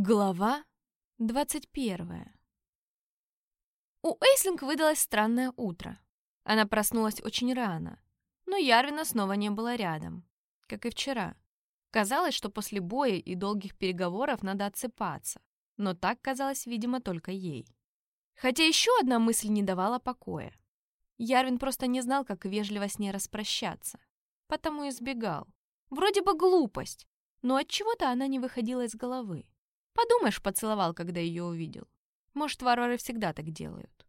Глава 21 У Эйслинг выдалось странное утро. Она проснулась очень рано, но Ярвина снова не было рядом, как и вчера. Казалось, что после боя и долгих переговоров надо отсыпаться, но так казалось, видимо, только ей. Хотя еще одна мысль не давала покоя. Ярвин просто не знал, как вежливо с ней распрощаться, потому избегал. Вроде бы глупость, но от чего то она не выходила из головы. Подумаешь, поцеловал, когда ее увидел. Может, варвары всегда так делают.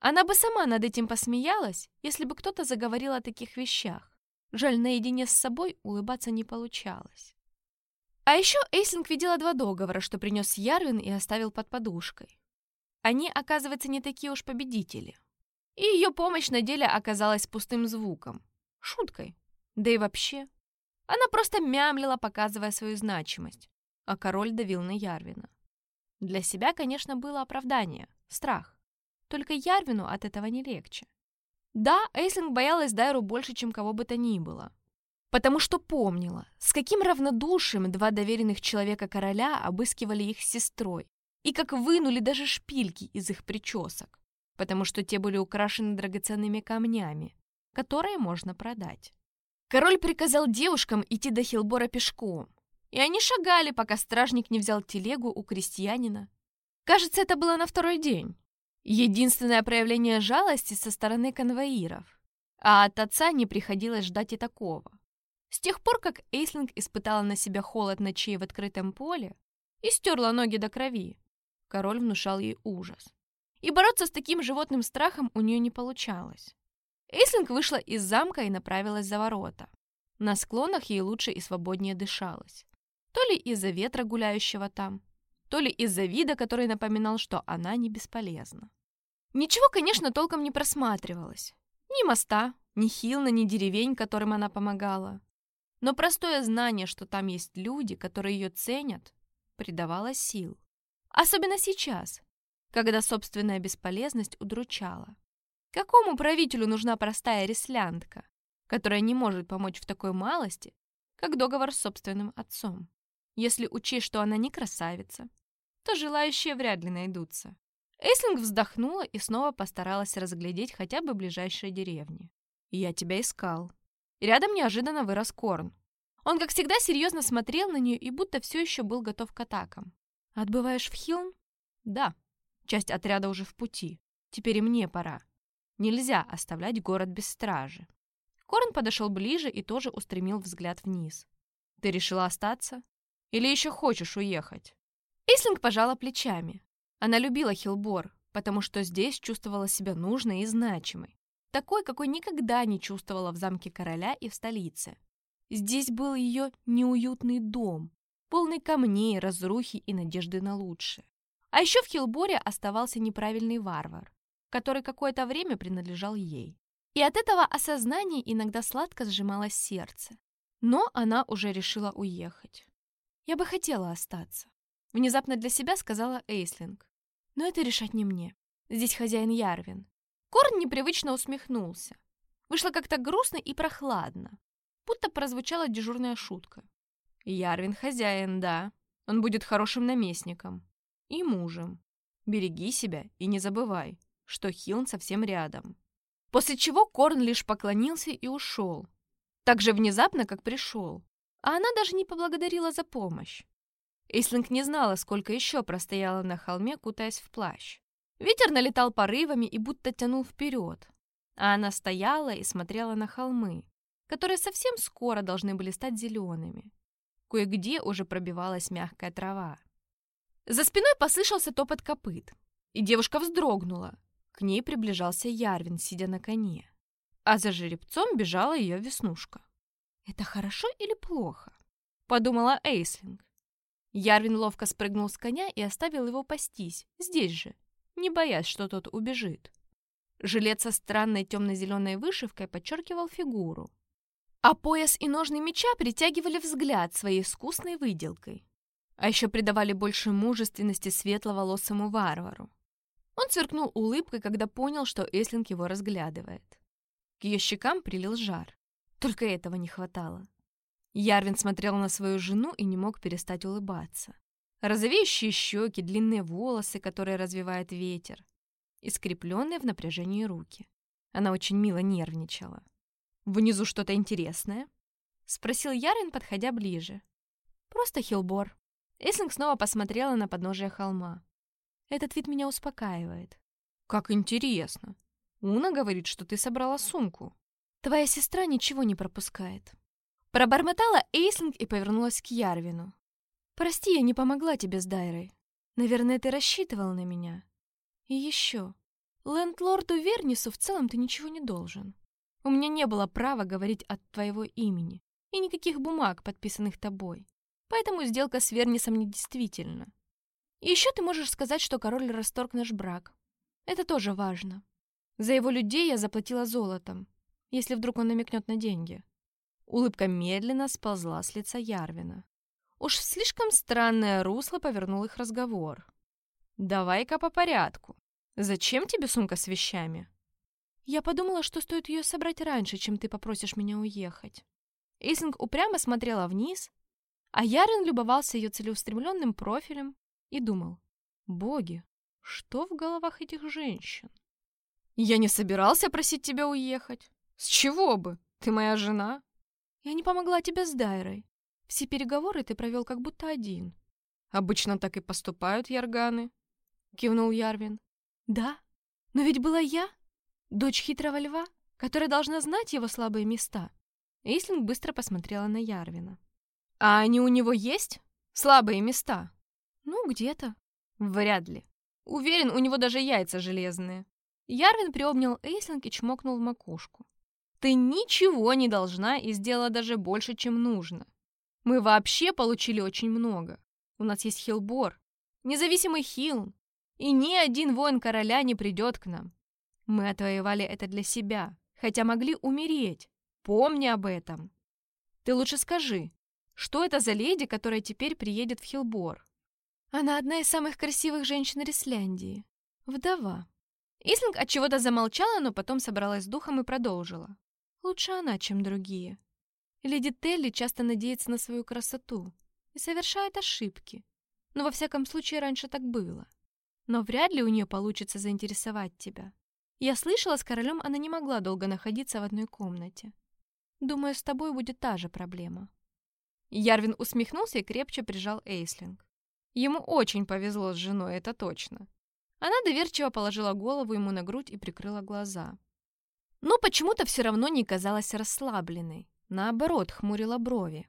Она бы сама над этим посмеялась, если бы кто-то заговорил о таких вещах. Жаль, наедине с собой улыбаться не получалось. А еще Эйслинг видела два договора, что принес Ярвин и оставил под подушкой. Они, оказывается, не такие уж победители. И ее помощь на деле оказалась пустым звуком, шуткой. Да и вообще, она просто мямлила, показывая свою значимость а король давил на Ярвина. Для себя, конечно, было оправдание, страх. Только Ярвину от этого не легче. Да, Эйслинг боялась Дайру больше, чем кого бы то ни было. Потому что помнила, с каким равнодушием два доверенных человека короля обыскивали их с сестрой, и как вынули даже шпильки из их причесок, потому что те были украшены драгоценными камнями, которые можно продать. Король приказал девушкам идти до Хилбора пешком, и они шагали, пока стражник не взял телегу у крестьянина. Кажется, это было на второй день. Единственное проявление жалости со стороны конвоиров. А от отца не приходилось ждать и такого. С тех пор, как Эйслинг испытала на себя холод ночей в открытом поле и стерла ноги до крови, король внушал ей ужас. И бороться с таким животным страхом у нее не получалось. Эйслинг вышла из замка и направилась за ворота. На склонах ей лучше и свободнее дышалось. То ли из-за ветра, гуляющего там, то ли из-за вида, который напоминал, что она не бесполезна. Ничего, конечно, толком не просматривалось. Ни моста, ни Хилна, ни деревень, которым она помогала. Но простое знание, что там есть люди, которые ее ценят, придавало сил. Особенно сейчас, когда собственная бесполезность удручала. Какому правителю нужна простая реслянтка, которая не может помочь в такой малости, как договор с собственным отцом? Если учесть, что она не красавица, то желающие вряд ли найдутся. Эйслинг вздохнула и снова постаралась разглядеть хотя бы ближайшие деревни. «Я тебя искал». Рядом неожиданно вырос Корн. Он, как всегда, серьезно смотрел на нее и будто все еще был готов к атакам. «Отбываешь в Хилн?» «Да. Часть отряда уже в пути. Теперь и мне пора. Нельзя оставлять город без стражи». Корн подошел ближе и тоже устремил взгляд вниз. «Ты решила остаться?» Или еще хочешь уехать?» Эйслинг пожала плечами. Она любила Хилбор, потому что здесь чувствовала себя нужной и значимой. Такой, какой никогда не чувствовала в замке короля и в столице. Здесь был ее неуютный дом, полный камней, разрухи и надежды на лучшее. А еще в Хилборе оставался неправильный варвар, который какое-то время принадлежал ей. И от этого осознания иногда сладко сжималось сердце. Но она уже решила уехать. Я бы хотела остаться. Внезапно для себя сказала Эйслинг. Но это решать не мне. Здесь хозяин Ярвин. Корн непривычно усмехнулся. Вышло как-то грустно и прохладно. Будто прозвучала дежурная шутка. Ярвин хозяин, да. Он будет хорошим наместником. И мужем. Береги себя и не забывай, что Хилн совсем рядом. После чего Корн лишь поклонился и ушел. Так же внезапно, как пришел. А она даже не поблагодарила за помощь. Эйслинг не знала, сколько еще простояла на холме, кутаясь в плащ. Ветер налетал порывами и будто тянул вперед. А она стояла и смотрела на холмы, которые совсем скоро должны были стать зелеными. Кое-где уже пробивалась мягкая трава. За спиной послышался топот копыт, и девушка вздрогнула. К ней приближался Ярвин, сидя на коне. А за жеребцом бежала ее веснушка. «Это хорошо или плохо?» — подумала Эйслинг. Ярвин ловко спрыгнул с коня и оставил его пастись, здесь же, не боясь, что тот убежит. Жилет со странной темно-зеленой вышивкой подчеркивал фигуру, а пояс и ножны меча притягивали взгляд своей искусной выделкой. А еще придавали больше мужественности светловолосому варвару. Он циркнул улыбкой, когда понял, что Эслинг его разглядывает. К ее щекам прилил жар. Только этого не хватало. Ярвин смотрел на свою жену и не мог перестать улыбаться. Розовеющие щеки, длинные волосы, которые развивает ветер, и скрепленные в напряжении руки. Она очень мило нервничала. «Внизу что-то интересное?» — спросил Ярин, подходя ближе. «Просто хилбор». Эслинг снова посмотрела на подножие холма. «Этот вид меня успокаивает». «Как интересно. Уна говорит, что ты собрала сумку». «Твоя сестра ничего не пропускает». Пробормотала Эйслинг и повернулась к Ярвину. «Прости, я не помогла тебе с Дайрой. Наверное, ты рассчитывал на меня. И еще. Лендлорду Вернису в целом ты ничего не должен. У меня не было права говорить от твоего имени и никаких бумаг, подписанных тобой. Поэтому сделка с Вернисом недействительна. И еще ты можешь сказать, что король расторг наш брак. Это тоже важно. За его людей я заплатила золотом, если вдруг он намекнет на деньги. Улыбка медленно сползла с лица Ярвина. Уж слишком странное русло повернул их разговор. «Давай-ка по порядку. Зачем тебе сумка с вещами?» «Я подумала, что стоит ее собрать раньше, чем ты попросишь меня уехать». Ислинг упрямо смотрела вниз, а Ярин любовался ее целеустремленным профилем и думал, «Боги, что в головах этих женщин?» «Я не собирался просить тебя уехать. С чего бы? Ты моя жена». «Я не помогла тебе с Дайрой. Все переговоры ты провел как будто один. Обычно так и поступают ярганы, кивнул Ярвин. Да, но ведь была я, дочь хитрого льва, которая должна знать его слабые места. Эйслинг быстро посмотрела на Ярвина. А они у него есть? Слабые места? Ну, где-то. Вряд ли. Уверен, у него даже яйца железные. Ярвин приобнял Эйслинг и чмокнул в макушку. Ты ничего не должна и сделала даже больше, чем нужно. Мы вообще получили очень много. У нас есть Хилбор, независимый Хилн, и ни один воин короля не придет к нам. Мы отвоевали это для себя, хотя могли умереть. Помни об этом. Ты лучше скажи, что это за леди, которая теперь приедет в Хилбор? Она одна из самых красивых женщин Ресляндии. Вдова. Ислинг от чего-то замолчала, но потом собралась с духом и продолжила. Лучше она, чем другие. Леди Телли часто надеется на свою красоту и совершает ошибки. Но во всяком случае раньше так было. Но вряд ли у нее получится заинтересовать тебя. Я слышала, с королем она не могла долго находиться в одной комнате. Думаю, с тобой будет та же проблема. Ярвин усмехнулся и крепче прижал Эйслинг. Ему очень повезло с женой, это точно. Она доверчиво положила голову ему на грудь и прикрыла глаза. Но почему-то все равно не казалась расслабленной. Наоборот, хмурила брови.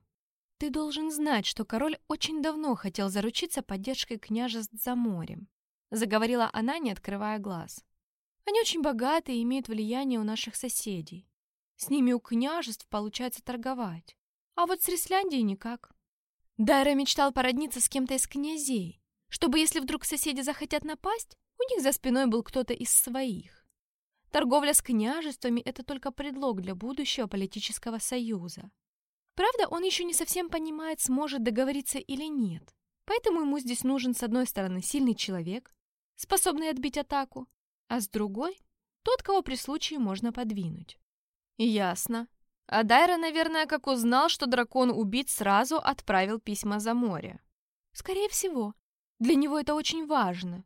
«Ты должен знать, что король очень давно хотел заручиться поддержкой княжеств за морем», заговорила она, не открывая глаз. «Они очень богаты и имеют влияние у наших соседей. С ними у княжеств получается торговать. А вот с Ресляндией никак. Дайра мечтал породниться с кем-то из князей, чтобы, если вдруг соседи захотят напасть, у них за спиной был кто-то из своих. Торговля с княжествами – это только предлог для будущего политического союза. Правда, он еще не совсем понимает, сможет договориться или нет. Поэтому ему здесь нужен, с одной стороны, сильный человек, способный отбить атаку, а с другой – тот, кого при случае можно подвинуть. Ясно. А Дайра, наверное, как узнал, что дракон убит, сразу отправил письма за море. Скорее всего. Для него это очень важно.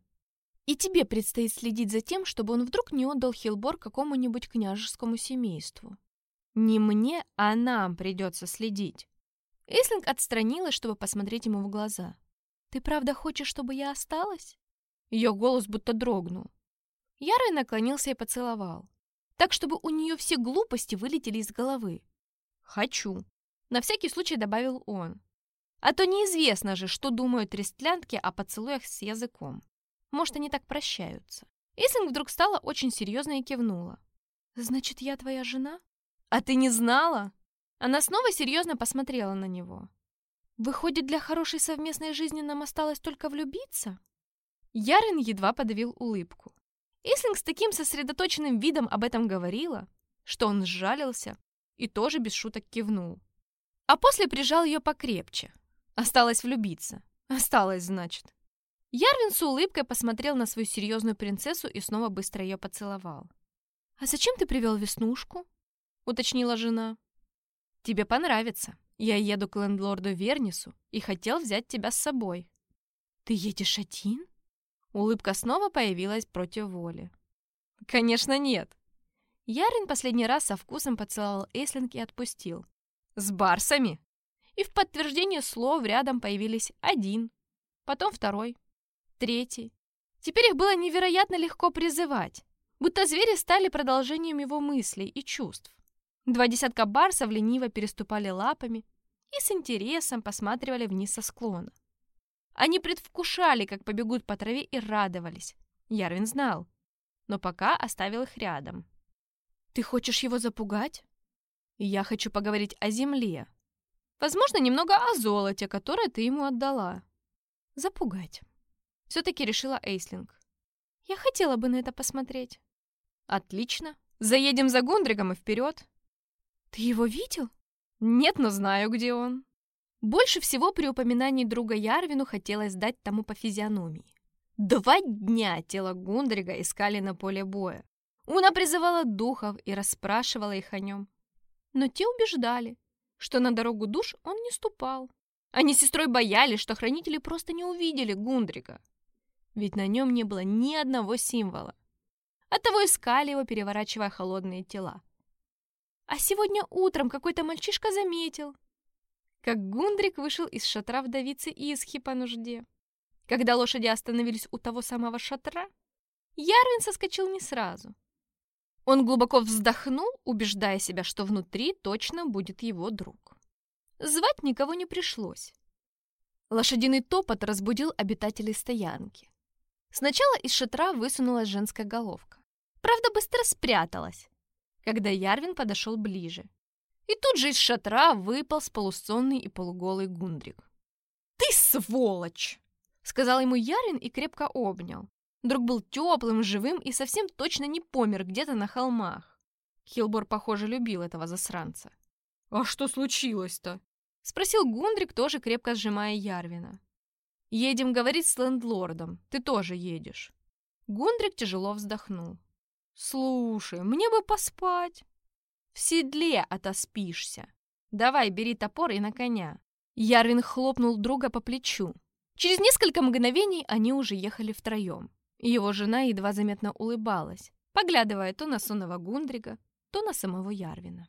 И тебе предстоит следить за тем, чтобы он вдруг не отдал Хилбор какому-нибудь княжескому семейству. Не мне, а нам придется следить. Эслинг отстранилась, чтобы посмотреть ему в глаза. «Ты правда хочешь, чтобы я осталась?» Ее голос будто дрогнул. Ярый наклонился и поцеловал. Так, чтобы у нее все глупости вылетели из головы. «Хочу», — на всякий случай добавил он. А то неизвестно же, что думают рестлянтки о поцелуях с языком. Может, они так прощаются. Ислинг вдруг стала очень серьезно и кивнула. «Значит, я твоя жена?» «А ты не знала?» Она снова серьезно посмотрела на него. «Выходит, для хорошей совместной жизни нам осталось только влюбиться?» Ярин едва подавил улыбку. Ислинг с таким сосредоточенным видом об этом говорила, что он сжалился и тоже без шуток кивнул. А после прижал ее покрепче. Осталось влюбиться. Осталось, значит. Ярвин с улыбкой посмотрел на свою серьезную принцессу и снова быстро ее поцеловал. «А зачем ты привел Веснушку?» — уточнила жена. «Тебе понравится. Я еду к лендлорду Вернису и хотел взять тебя с собой». Ты едешь один? Улыбка снова появилась против воли. Конечно, нет. Ярин последний раз со вкусом поцеловал Эслинг и отпустил. С барсами? И в подтверждение слов рядом появились один, потом второй, третий. Теперь их было невероятно легко призывать, будто звери стали продолжением его мыслей и чувств. Два десятка барсов лениво переступали лапами и с интересом посматривали вниз со склона. Они предвкушали, как побегут по траве и радовались. Ярвин знал, но пока оставил их рядом. «Ты хочешь его запугать?» «Я хочу поговорить о земле. Возможно, немного о золоте, которое ты ему отдала. Запугать». Все-таки решила Эйслинг. «Я хотела бы на это посмотреть». «Отлично. Заедем за Гундригом и вперед». «Ты его видел?» «Нет, но знаю, где он». Больше всего при упоминании друга Ярвину хотелось дать тому по физиономии. Два дня тело Гундрига искали на поле боя. Уна призывала духов и расспрашивала их о нем. Но те убеждали, что на дорогу душ он не ступал. Они с сестрой боялись, что хранители просто не увидели Гундрига. Ведь на нем не было ни одного символа. Оттого искали его, переворачивая холодные тела. А сегодня утром какой-то мальчишка заметил, как Гундрик вышел из шатра вдовицы Исхи по нужде. Когда лошади остановились у того самого шатра, Ярвин соскочил не сразу. Он глубоко вздохнул, убеждая себя, что внутри точно будет его друг. Звать никого не пришлось. Лошадиный топот разбудил обитателей стоянки. Сначала из шатра высунулась женская головка. Правда, быстро спряталась, когда Ярвин подошел ближе. И тут же из шатра выпал с полусонный и полуголый Гундрик. «Ты сволочь!» — сказал ему Ярин и крепко обнял. Друг был теплым, живым и совсем точно не помер где-то на холмах. Хилбор, похоже, любил этого засранца. «А что случилось-то?» — спросил Гундрик, тоже крепко сжимая Ярвина. «Едем говорить с лендлордом. Ты тоже едешь». Гундрик тяжело вздохнул. «Слушай, мне бы поспать». В седле отоспишься. Давай, бери топор и на коня. Ярвин хлопнул друга по плечу. Через несколько мгновений они уже ехали втроем. Его жена едва заметно улыбалась, поглядывая то на сонного Гундрига, то на самого Ярвина.